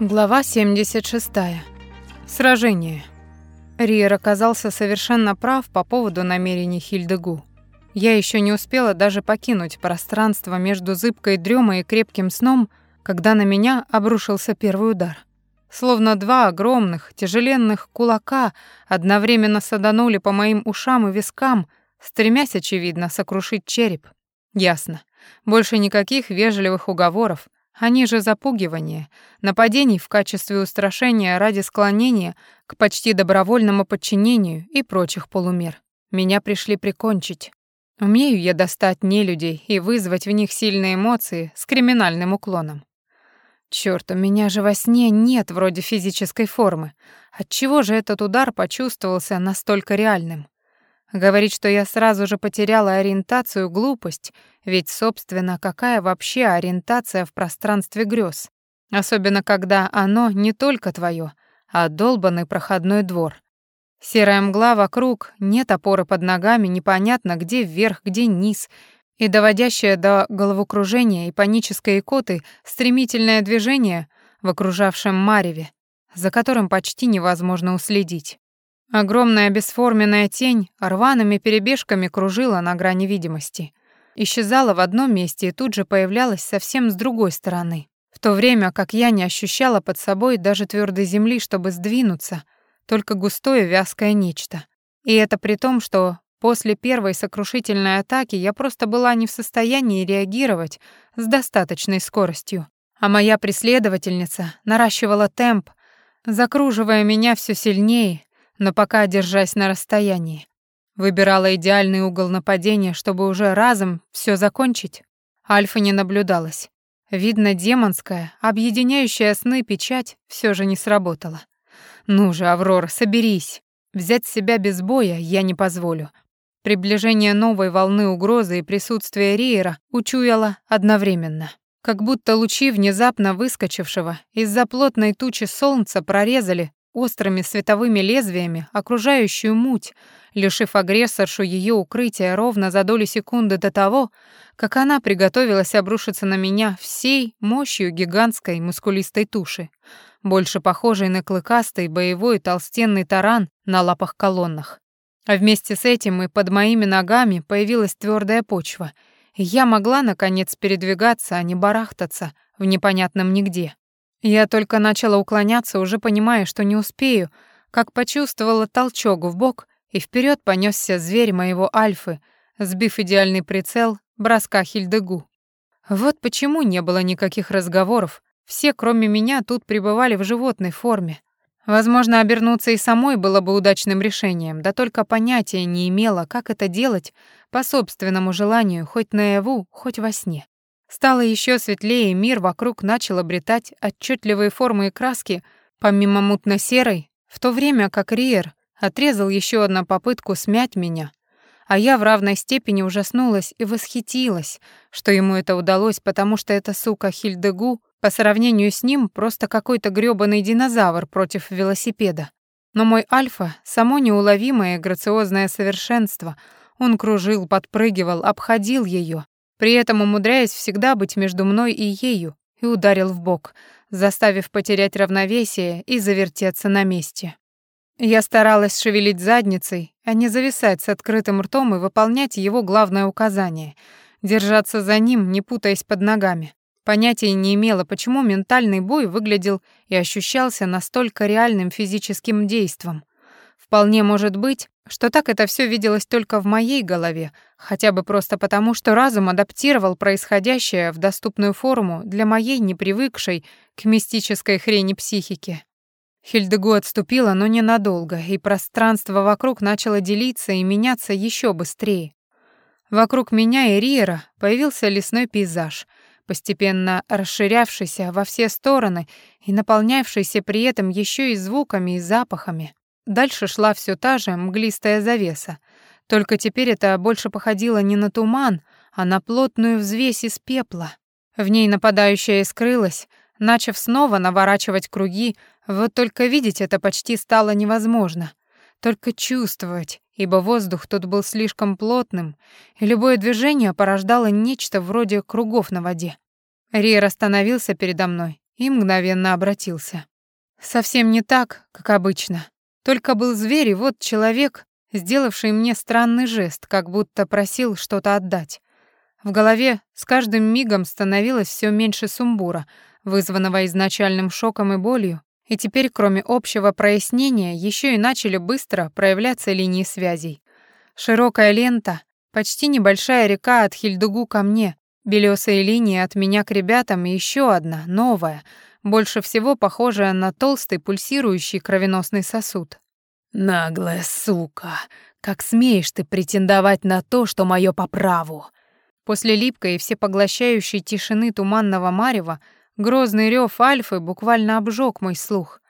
Глава 76. Сражение. Риер оказался совершенно прав по поводу намерений Хильдегу. Я еще не успела даже покинуть пространство между зыбкой дремой и крепким сном, когда на меня обрушился первый удар. Словно два огромных, тяжеленных кулака одновременно саданули по моим ушам и вискам, стремясь, очевидно, сокрушить череп. Ясно. Больше никаких вежливых уговоров, они же запугивание, нападений в качестве устрашения ради склонения к почти добровольному подчинению и прочих полумер. Меня пришли прикончить. Умею я достать нелюдей и вызвать в них сильные эмоции с криминальным уклоном. Чёрт, у меня же во сне нет вроде физической формы. Отчего же этот удар почувствовался настолько реальным? Говорить, что я сразу же потеряла ориентацию, глупость, ведь, собственно, какая вообще ориентация в пространстве грез? Особенно, когда оно не только твое, а долбанный проходной двор. Серая мгла вокруг, нет опоры под ногами, непонятно, где вверх, где низ, и доводящее до головокружения и панической икоты стремительное движение в окружавшем мареве, за которым почти невозможно уследить. Огромная бесформенная тень рваными перебежками кружила на грани видимости. Исчезала в одном месте и тут же появлялась совсем с другой стороны. В то время как я не ощущала под собой даже твердой земли, чтобы сдвинуться, только густое вязкое нечто. И это при том, что после первой сокрушительной атаки я просто была не в состоянии реагировать с достаточной скоростью. А моя преследовательница наращивала темп, закруживая меня все сильнее, но пока держась на расстоянии. Выбирала идеальный угол нападения, чтобы уже разом все закончить. Альфа не наблюдалась. Видно, демонская, объединяющая сны печать все же не сработала. Ну же, Аврора, соберись. Взять себя без боя я не позволю. Приближение новой волны угрозы и присутствие Риера учуяла одновременно. Как будто лучи внезапно выскочившего из-за плотной тучи солнца прорезали острыми световыми лезвиями окружающую муть, лишив агрессоршу ее укрытия ровно за долю секунды до того, как она приготовилась обрушиться на меня всей мощью гигантской мускулистой туши, больше похожей на клыкастый боевой толстенный таран на лапах-колоннах. А вместе с этим и под моими ногами появилась твердая почва, и я могла, наконец, передвигаться, а не барахтаться в непонятном нигде. Я только начала уклоняться, уже понимая, что не успею, как почувствовала толчок в бок, и вперед понесся зверь моего альфы, сбив идеальный прицел броска Хильдегу. Вот почему не было никаких разговоров, все, кроме меня, тут пребывали в животной форме. Возможно, обернуться и самой было бы удачным решением, да только понятия не имела, как это делать по собственному желанию, хоть наяву, хоть во сне. Стало еще светлее, мир вокруг начал обретать отчетливые формы и краски, помимо мутно-серой, в то время как Риер отрезал еще одну попытку смять меня, а я в равной степени ужаснулась и восхитилась, что ему это удалось, потому что эта сука Хильдегу по сравнению с ним просто какой-то грёбаный динозавр против велосипеда. Но мой альфа — само неуловимое грациозное совершенство. Он кружил, подпрыгивал, обходил ее, при этом умудряясь всегда быть между мной и ею, и ударил в бок, заставив потерять равновесие и завертеться на месте. Я старалась шевелить задницей, а не зависать с открытым ртом и выполнять его главное указание — держаться за ним, не путаясь под ногами. Понятия не имела, почему ментальный бой выглядел и ощущался настолько реальным физическим действом. Вполне может быть, что так это все виделось только в моей голове, хотя бы просто потому, что разум адаптировал происходящее в доступную форму для моей непривыкшей к мистической хрени психики. Хильдегу отступила, но ненадолго, и пространство вокруг начало делиться и меняться еще быстрее. Вокруг меня и Риера появился лесной пейзаж, постепенно расширявшийся во все стороны и наполнявшийся при этом еще и звуками и запахами. Дальше шла все та же мглистая завеса, только теперь это больше походило не на туман, а на плотную взвесь из пепла. В ней нападающая скрылась, начав снова наворачивать круги, вот только видеть это почти стало невозможно. Только чувствовать, ибо воздух тут был слишком плотным, и любое движение порождало нечто вроде кругов на воде. Риер остановился передо мной и мгновенно обратился. Совсем не так, как обычно. Только был зверь, и вот человек, сделавший мне странный жест, как будто просил что-то отдать. В голове с каждым мигом становилось все меньше сумбура, вызванного изначальным шоком и болью, и теперь, кроме общего прояснения, еще и начали быстро проявляться линии связей. Широкая лента, почти небольшая река от Хильдугу ко мне, белесые линии от меня к ребятам и еще одна, новая, больше всего похожая на толстый пульсирующий кровеносный сосуд. «Наглая сука! Как смеешь ты претендовать на то, что мое по праву?» После липкой и всепоглощающей тишины туманного марева грозный рев Альфы буквально обжег мой слух.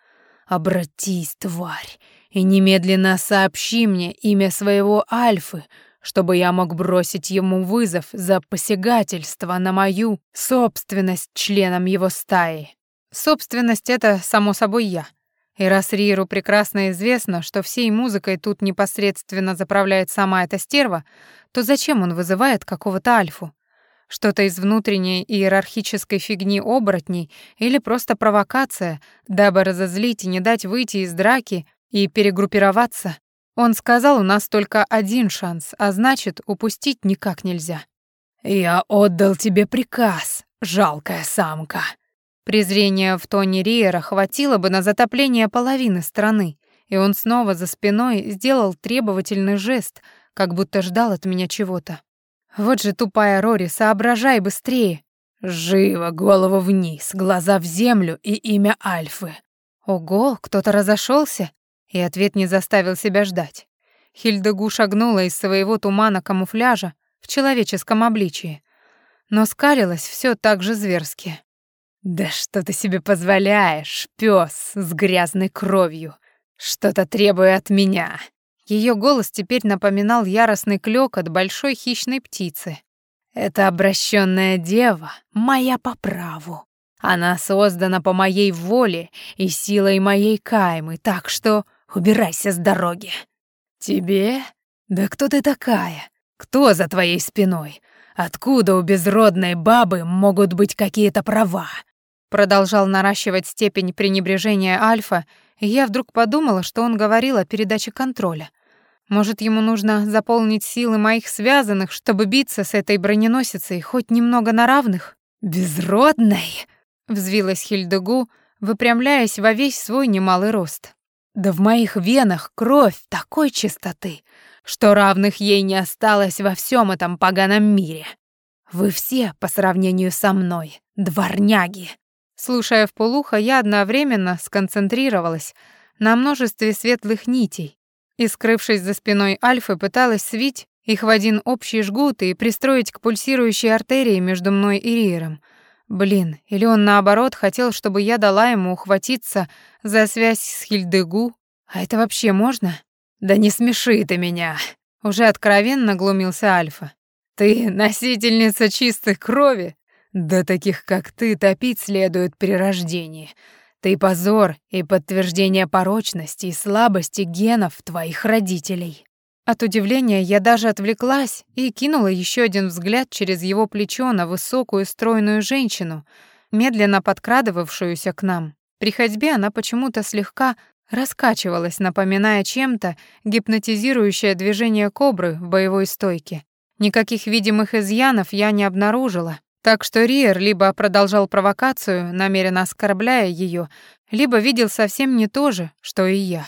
«Обратись, тварь, и немедленно сообщи мне имя своего Альфы, чтобы я мог бросить ему вызов за посягательство на мою собственность членом его стаи». Собственность — это, само собой, я. И раз Риеру прекрасно известно, что всей музыкой тут непосредственно заправляет сама эта стерва, то зачем он вызывает какого-то альфу? Что-то из внутренней иерархической фигни оборотней или просто провокация, дабы разозлить и не дать выйти из драки и перегруппироваться? Он сказал, у нас только один шанс, а значит, упустить никак нельзя. «Я отдал тебе приказ, жалкая самка», Презрения в тоне Риера хватило бы на затопление половины страны, и он снова за спиной сделал требовательный жест, как будто ждал от меня чего-то. Вот же тупая Рори, соображай быстрее. Живо, голову вниз, глаза в землю и имя Альфы. Ого, кто-то разошелся, и ответ не заставил себя ждать. Хильдегу шагнула из своего тумана камуфляжа в человеческом обличии, но скалилась все так же зверски. «Да что ты себе позволяешь, пес с грязной кровью? Что-то требуя от меня!» Ее голос теперь напоминал яростный клёкот большой хищной птицы. «Это обращенная дева, моя по праву. Она создана по моей воле и силой моей каймы, так что убирайся с дороги». «Тебе? Да кто ты такая? Кто за твоей спиной? Откуда у безродной бабы могут быть какие-то права? Продолжал наращивать степень пренебрежения Альфа, и я вдруг подумала, что он говорил о передаче контроля. Может, ему нужно заполнить силы моих связанных, чтобы биться с этой броненосицей хоть немного на равных? «Безродной!» — взвилась Хильдегу, выпрямляясь во весь свой немалый рост. «Да в моих венах кровь такой чистоты, что равных ей не осталось во всем этом поганом мире. Вы все, по сравнению со мной, дворняги, Слушая в полухо, я одновременно сконцентрировалась на множестве светлых нитей и, скрывшись за спиной Альфы, пыталась свить их в один общий жгут и пристроить к пульсирующей артерии между мной и Риером. Блин, или он наоборот хотел, чтобы я дала ему ухватиться за связь с Хильдегу? А это вообще можно? Да не смеши ты меня. Уже откровенно глумился Альфа. Ты носительница чистой крови? Да таких, как ты, топить следует при рождении. Ты позор и подтверждение порочности и слабости генов твоих родителей». От удивления я даже отвлеклась и кинула еще один взгляд через его плечо на высокую стройную женщину, медленно подкрадывавшуюся к нам. При ходьбе она почему-то слегка раскачивалась, напоминая чем-то гипнотизирующее движение кобры в боевой стойке. Никаких видимых изъянов я не обнаружила, так что Риер либо продолжал провокацию, намеренно оскорбляя ее, либо видел совсем не то же, что и я.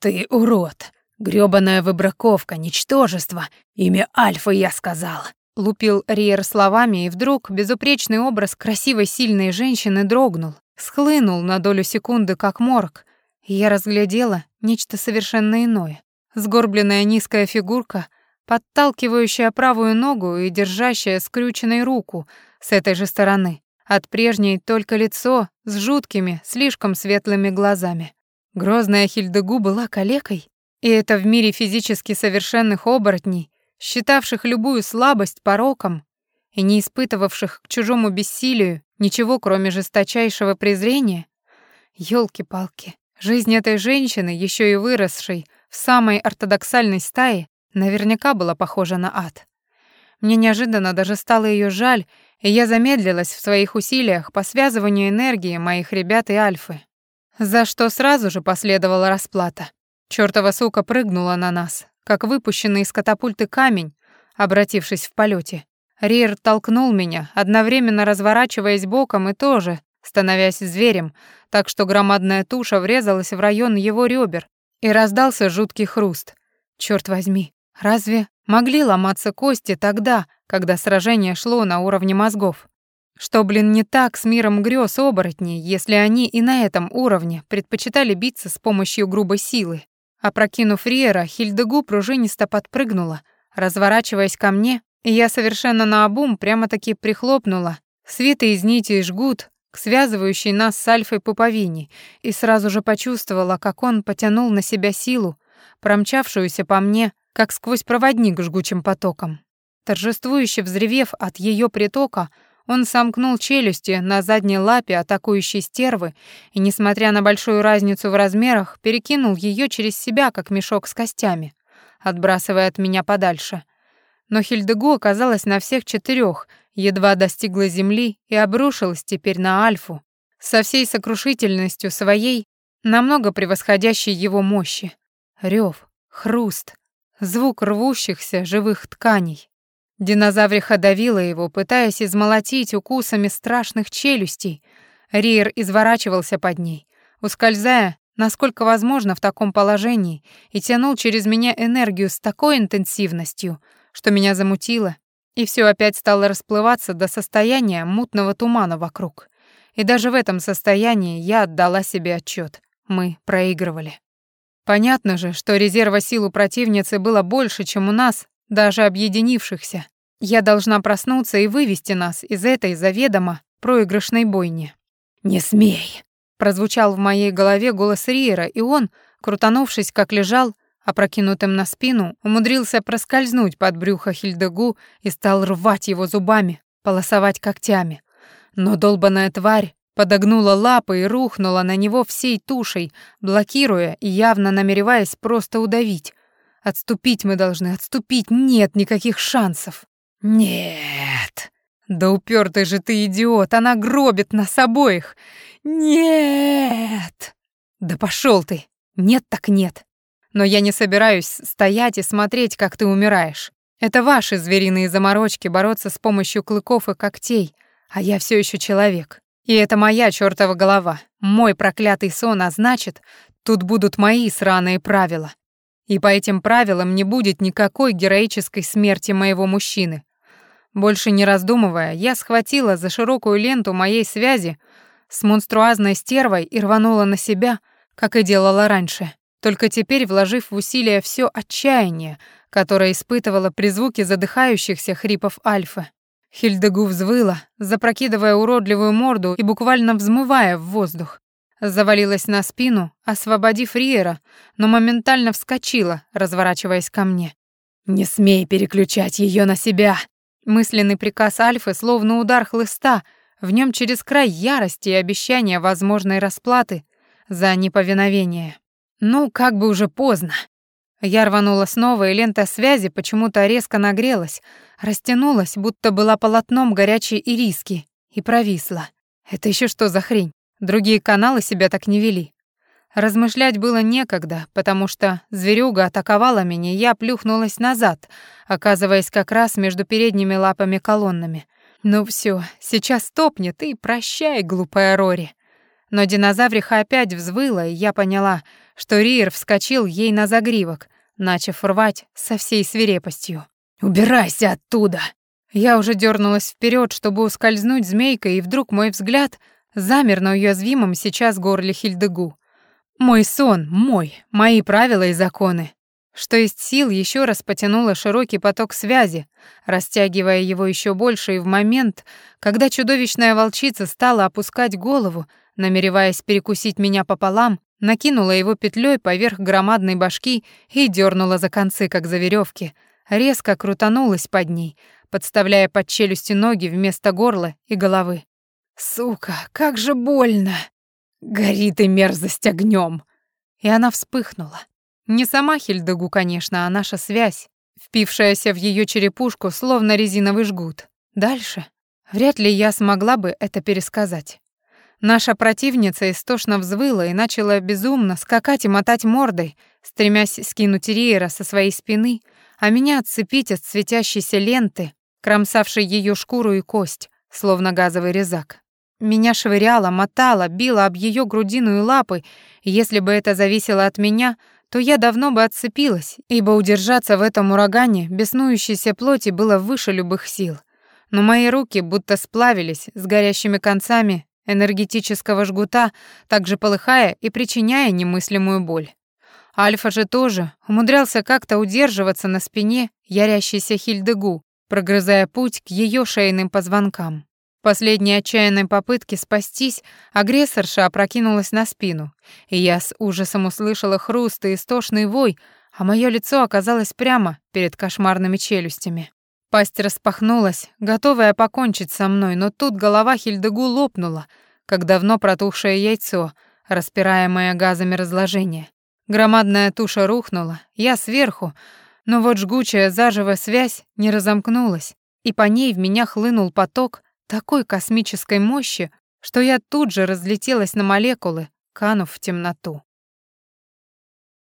«Ты урод! грёбаная выбраковка, ничтожество! Имя Альфа я сказал!» Лупил Риер словами, и вдруг безупречный образ красивой сильной женщины дрогнул, схлынул на долю секунды, как морг, я разглядела нечто совершенно иное. Сгорбленная низкая фигурка, подталкивающая правую ногу и держащая скрюченной руку — с этой же стороны. От прежней только лицо с жуткими, слишком светлыми глазами. Грозная Хильдегу была калекой, и это в мире физически совершенных оборотней, считавших любую слабость пороком и не испытывавших к чужому бессилию ничего, кроме жесточайшего презрения. Ёлки-палки, жизнь этой женщины, еще и выросшей в самой ортодоксальной стае, наверняка была похожа на ад. Мне неожиданно даже стало ее жаль и я замедлилась в своих усилиях по связыванию энергии моих ребят и Альфы, за что сразу же последовала расплата. Чёртова сука прыгнула на нас, как выпущенный из катапульты камень, обратившись в полете. Рир толкнул меня, одновременно разворачиваясь боком и тоже становясь зверем, так что громадная туша врезалась в район его ребер, и раздался жуткий хруст. Черт возьми, разве могли ломаться кости тогда, когда сражение шло на уровне мозгов? Что, блин, не так с миром грез оборотней, если они и на этом уровне предпочитали биться с помощью грубой силы? Опрокинув Риера, Хильдегу пружинисто подпрыгнула, разворачиваясь ко мне, и я совершенно наобум прямо-таки прихлопнула свиты из нити и жгут к связывающей нас с Альфой пуповине, и сразу же почувствовала, как он потянул на себя силу, промчавшуюся по мне, как сквозь проводник жгучим потоком. Торжествующе взревев от ее притока, он сомкнул челюсти на задней лапе атакующей стервы и, несмотря на большую разницу в размерах, перекинул ее через себя, как мешок с костями, отбрасывая от меня подальше. Но Хильдегу оказалась на всех четырех, едва достигла земли и обрушилась теперь на Альфу со всей сокрушительностью своей, намного превосходящей его мощи. Рев, хруст, звук рвущихся живых тканей. Динозавриха давила его, пытаясь измолотить укусами страшных челюстей. Риер изворачивался под ней, ускользая, насколько возможно в таком положении, и тянул через меня энергию с такой интенсивностью, что меня замутило, и все опять стало расплываться до состояния мутного тумана вокруг. И даже в этом состоянии я отдала себе отчет: Мы проигрывали. Понятно же, что резерва сил у противницы было больше, чем у нас, даже объединившихся. Я должна проснуться и вывести нас из этой заведомо проигрышной бойни. «Не смей!» — прозвучал в моей голове голос Риера, и он, крутанувшись, как лежал, опрокинутым на спину, умудрился проскользнуть под брюхо Хильдегу и стал рвать его зубами, полосовать когтями. Но долбаная тварь подогнула лапы и рухнула на него всей тушей, блокируя и явно намереваясь просто удавить. Отступить мы должны, отступить, нет никаких шансов. «Нет!» «Да упертый же ты идиот, она гробит нас обоих!» «Нет!» «Да пошел ты! Нет так нет!» «Но я не собираюсь стоять и смотреть, как ты умираешь. Это ваши звериные заморочки бороться с помощью клыков и когтей, а я все еще человек. И это моя чертова голова, мой проклятый сон, а значит, тут будут мои сраные правила. И по этим правилам не будет никакой героической смерти моего мужчины, больше не раздумывая, я схватила за широкую ленту моей связи с монструозной стервой и рванула на себя, как и делала раньше, только теперь вложив в усилия все отчаяние, которое испытывала при звуке задыхающихся хрипов Альфы. Хильдегу взвыла, запрокидывая уродливую морду и буквально взмывая в воздух. Завалилась на спину, освободив Риера, но моментально вскочила, разворачиваясь ко мне. «Не смей переключать ее на себя!» Мысленный приказ Альфы словно удар хлыста, в нем через край ярости и обещания возможной расплаты за неповиновение. Ну, как бы уже поздно. Я рванула снова, и лента связи почему-то резко нагрелась, растянулась, будто была полотном горячей ириски, и провисла. Это еще что за хрень? Другие каналы себя так не вели. Размышлять было некогда, потому что зверюга атаковала меня, и я плюхнулась назад, оказываясь как раз между передними лапами колоннами. Ну все, сейчас топнет, и прощай, глупая Рори. Но динозавриха опять взвыла, и я поняла, что Риер вскочил ей на загривок, начав рвать со всей свирепостью. «Убирайся оттуда!» Я уже дернулась вперед, чтобы ускользнуть змейкой, и вдруг мой взгляд замер на уязвимом сейчас горле Хильдегу. Мой сон, мой, мои правила и законы. Что есть сил, еще раз потянула широкий поток связи, растягивая его еще больше, и в момент, когда чудовищная волчица стала опускать голову, намереваясь перекусить меня пополам, накинула его петлей поверх громадной башки и дернула за концы, как за веревки, резко крутанулась под ней, подставляя под челюсти ноги вместо горла и головы. «Сука, как же больно!» «Горит и мерзость огнем!» И она вспыхнула. Не сама Хильдегу, конечно, а наша связь, впившаяся в ее черепушку, словно резиновый жгут. Дальше Вряд ли я смогла бы это пересказать. Наша противница истошно взвыла и начала безумно скакать и мотать мордой, стремясь скинуть Риера со своей спины, а меня отцепить от светящейся ленты, кромсавшей ее шкуру и кость, словно газовый резак. Меня швыряло, мотало, било об ее грудину и лапы, и если бы это зависело от меня, то я давно бы отцепилась, ибо удержаться в этом урагане беснующейся плоти было выше любых сил. Но мои руки будто сплавились с горящими концами энергетического жгута, также полыхая и причиняя немыслимую боль. Альфа же тоже умудрялся как-то удерживаться на спине ярящейся Хильдегу, прогрызая путь к ее шейным позвонкам. В последней отчаянной попытке спастись агрессорша опрокинулась на спину, и я с ужасом услышала хруст и истошный вой, а мое лицо оказалось прямо перед кошмарными челюстями. Пасть распахнулась, готовая покончить со мной, но тут голова Хильдегу лопнула, как давно протухшее яйцо, распираемое газами разложения. Громадная туша рухнула, я сверху, но вот жгучая заживо связь не разомкнулась, и по ней в меня хлынул поток такой космической мощи, что я тут же разлетелась на молекулы, канув в темноту.